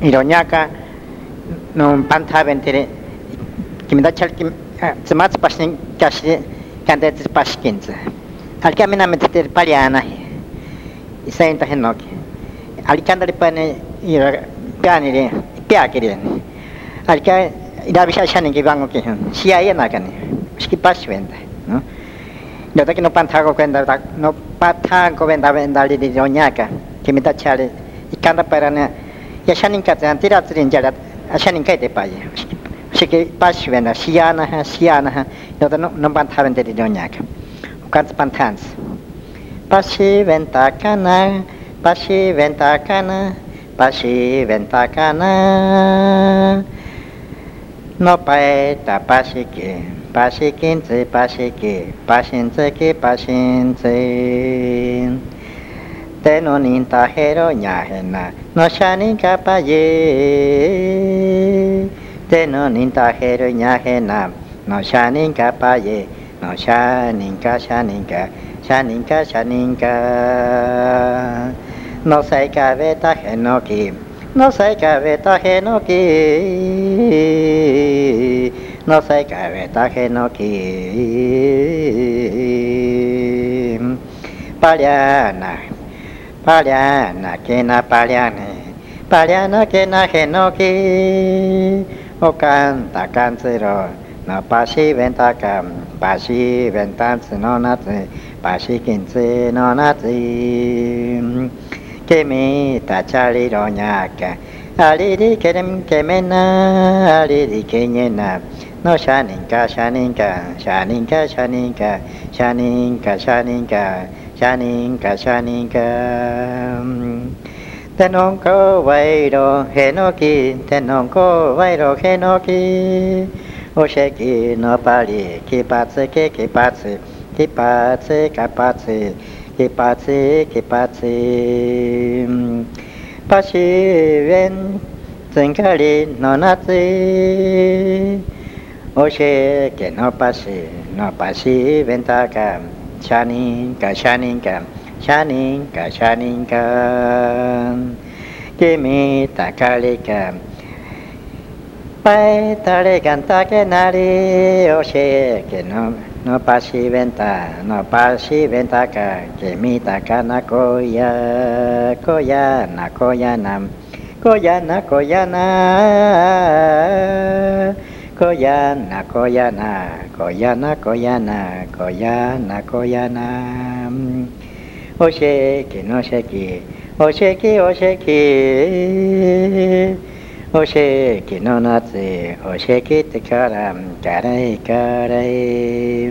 ironiaka no panta ventere, kimda chal kim tsmats pashin kashi, candetes pashkinza. Alcamina meter paliana, isain ta henok ali kanda le pane, y pianire, piakire. Alca, ida bisha shanin que van o que, siai en acane, skipash venda, ¿no? Yo te que no pantago cuenta, no pantago venda venda li di ironiaka que me da chale, y canta para nada. yashaninkat jan tiratrin jarat ashaninkai de paye shike pas vena siana ha siana ha no no nampan tharen de nyak ukats pantans pashi venta kana pashi venta kana pashi venta kana no pae ta pashi ke pashi kin ce ke pashin ke pashin ce Tenonin tajero ñajena, no shanin capaye. Tenonin tajero ñajena, no shanin capaye, no shaninka shaninka, shaninka shaninka. No sei cabeta genoki, no sei cabeta genoki, no sei cabeta genoki. Paliana パリャナケナパリアネパリャナケナヘノキ。オカンタカンツロのパシベンタカン。パシベンタンツナツ。パシキンツの夏君ャちゃりろにゃかありりけりんけめなありりけになのシャニンカシャニンカ。シャニンカシャニンカ。シャニンカシャニンカ。 ชานิงกาชานิงกาแต่น้องก็ไว้ดอเฮนอกีแต่น้องก็ไว้ดอเฮนอกีโอเชกีโนอปาลีกีปาเซเกกีปาเซกีปาเซกาปาเซกีปาเซกีปาเซปาชีเวนซึงกาลีนอนาซีโอเชเกนอปาชีนอปาชีเวนตากาม シャニンカシャニンカシャニンカシャニンカキ君たかりかパイタレカンタケナリオシェケノノパシベンタノパシベンタカキミタカナコヤコヤナコヤナコヤナコヤナ,コヤナこやなこやなこやなこやなこやなこやなおしえきのしえきおしえきおしえきおしえきの夏おしえきってからからいからい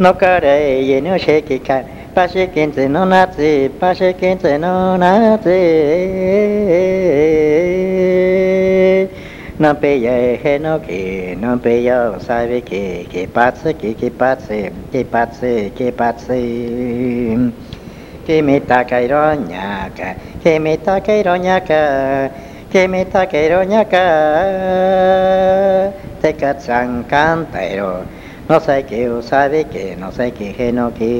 のからいのしえきかパシキンツの夏パシキンツの夏 no peya henoki no peya saviki ki patsi ki ki patsi ki patsi ki patsi ki mita kairo nyaka ki mita kairo nyaka ki mita kairo nyaka te katsang kantairo no sai ki usaviki no sai ki henoki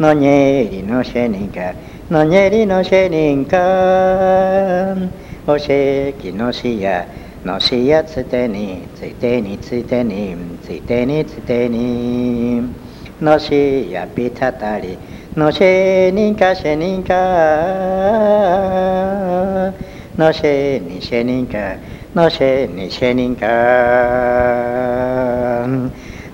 no nyeri no sheninka no nyeri no sheninka おしきのしや。のしやつてについてについてについてについてに。のしやぴたたりのしにかしにか。のしにしにか。のしにしにか。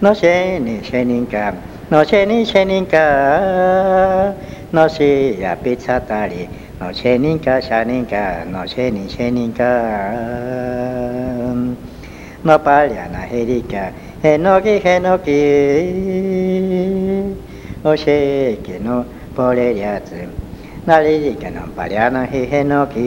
のしにしにか。のしにしにか。のしやぴたたりのせにかしゃにかのせにせにかのぱりゃなへりかへのきへのきおせきのぽれりゃつなりりかのぱりゃなへへのき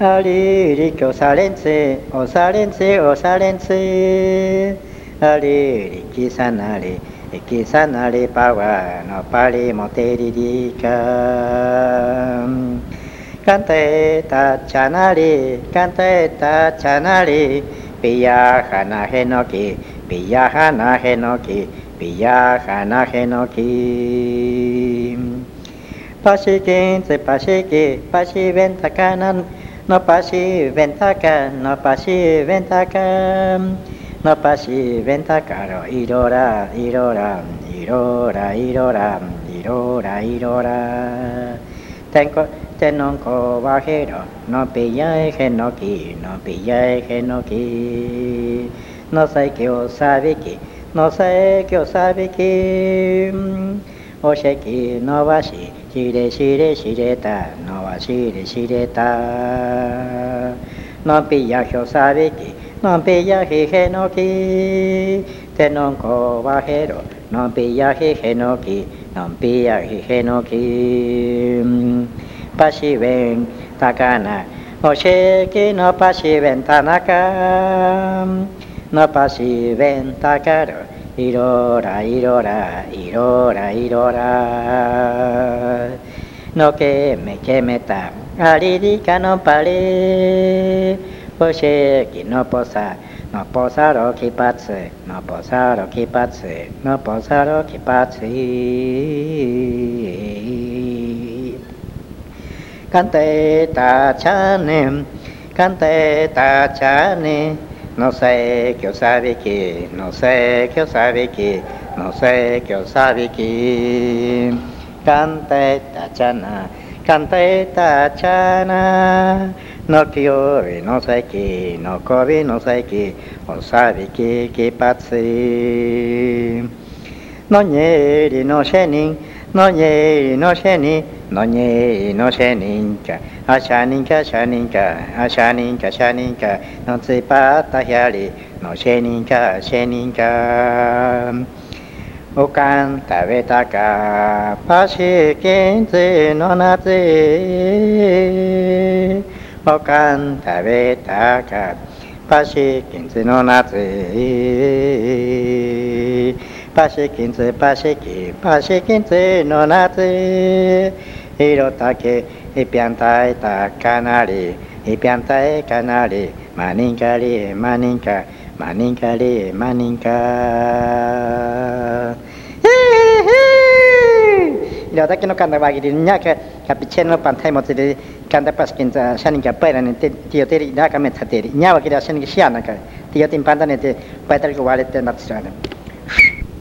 ありりきょされんせおされんせおされんせありりきさなり Kisanari Pavano Parimoteririka Kante Tachanari kante ta chanari Piyahana henoki, piyahana henoki, piyahana henoki Pasikinze pasiki, pasi ventakanan, no pasi ventaka, no pasi ventaka, のパシーベンタろロイロライロライロライロいろら、いろら。て天コテノンコワヘロノピヤエヘノキノピヤエヘノキノサさキョサビキノサイキョサビキおしきのわししれしれしれた。のわしれしれた。のぴやひょさびき。no pilla jeje no ki, tenonco bajero, no pilla jeje no ki, no pilla jeje no ki. Pasiven takana, no pasiven tanaka, no pasiven takaro, irora, irora, irora, irora. No que me queme ta, aririka no pare, osheki no posa, no posaro kipatsu, no posaro kipatsu, no posaro kipatsu. Cante ta chane, cante ta chane, no sé qué sabe que, no sé ta chana. Qué sabe que, no sé qué sabe que. Cante tachana, cante tachana, no quiero no sé qué, no cobi no sé qué, o sabe que, que patsi. No nieri no shenin, no nieri no shenin, no nieri no sheninka, ashaninka shaninka, ashaninka shaninka, no tsipata hiari, no sheninka sheninka. Okan tabetaka, pashi kinzi no natsi. Okan tabetaka, pashi kinzi no natsi. Pashi kinzi, pashi ki, pashi kinzi no natsi. Hirotake, ipiantai ta kanari, ipiantai kanari, maninkari, maninka, maninkari, maninka. おかん食べたか？パシキンツの夏。おかん食べたか？パシキンツの夏。パシキンツパシキ。パシキンツの夏。色だけいぴゃんたいたかなり。いぴゃんたいかなり。マニンかリマニンかり Maninka le maninka. Hei hei. Ya tak kena kan dah bagi dia nyak ke pantai mot kan dia kan pas kan sanin ke pai nanti dia teri dah kami tadi. Nyak bagi dia sanin ke sian nak. Dia timpan nanti pai tadi ke wallet nak sian.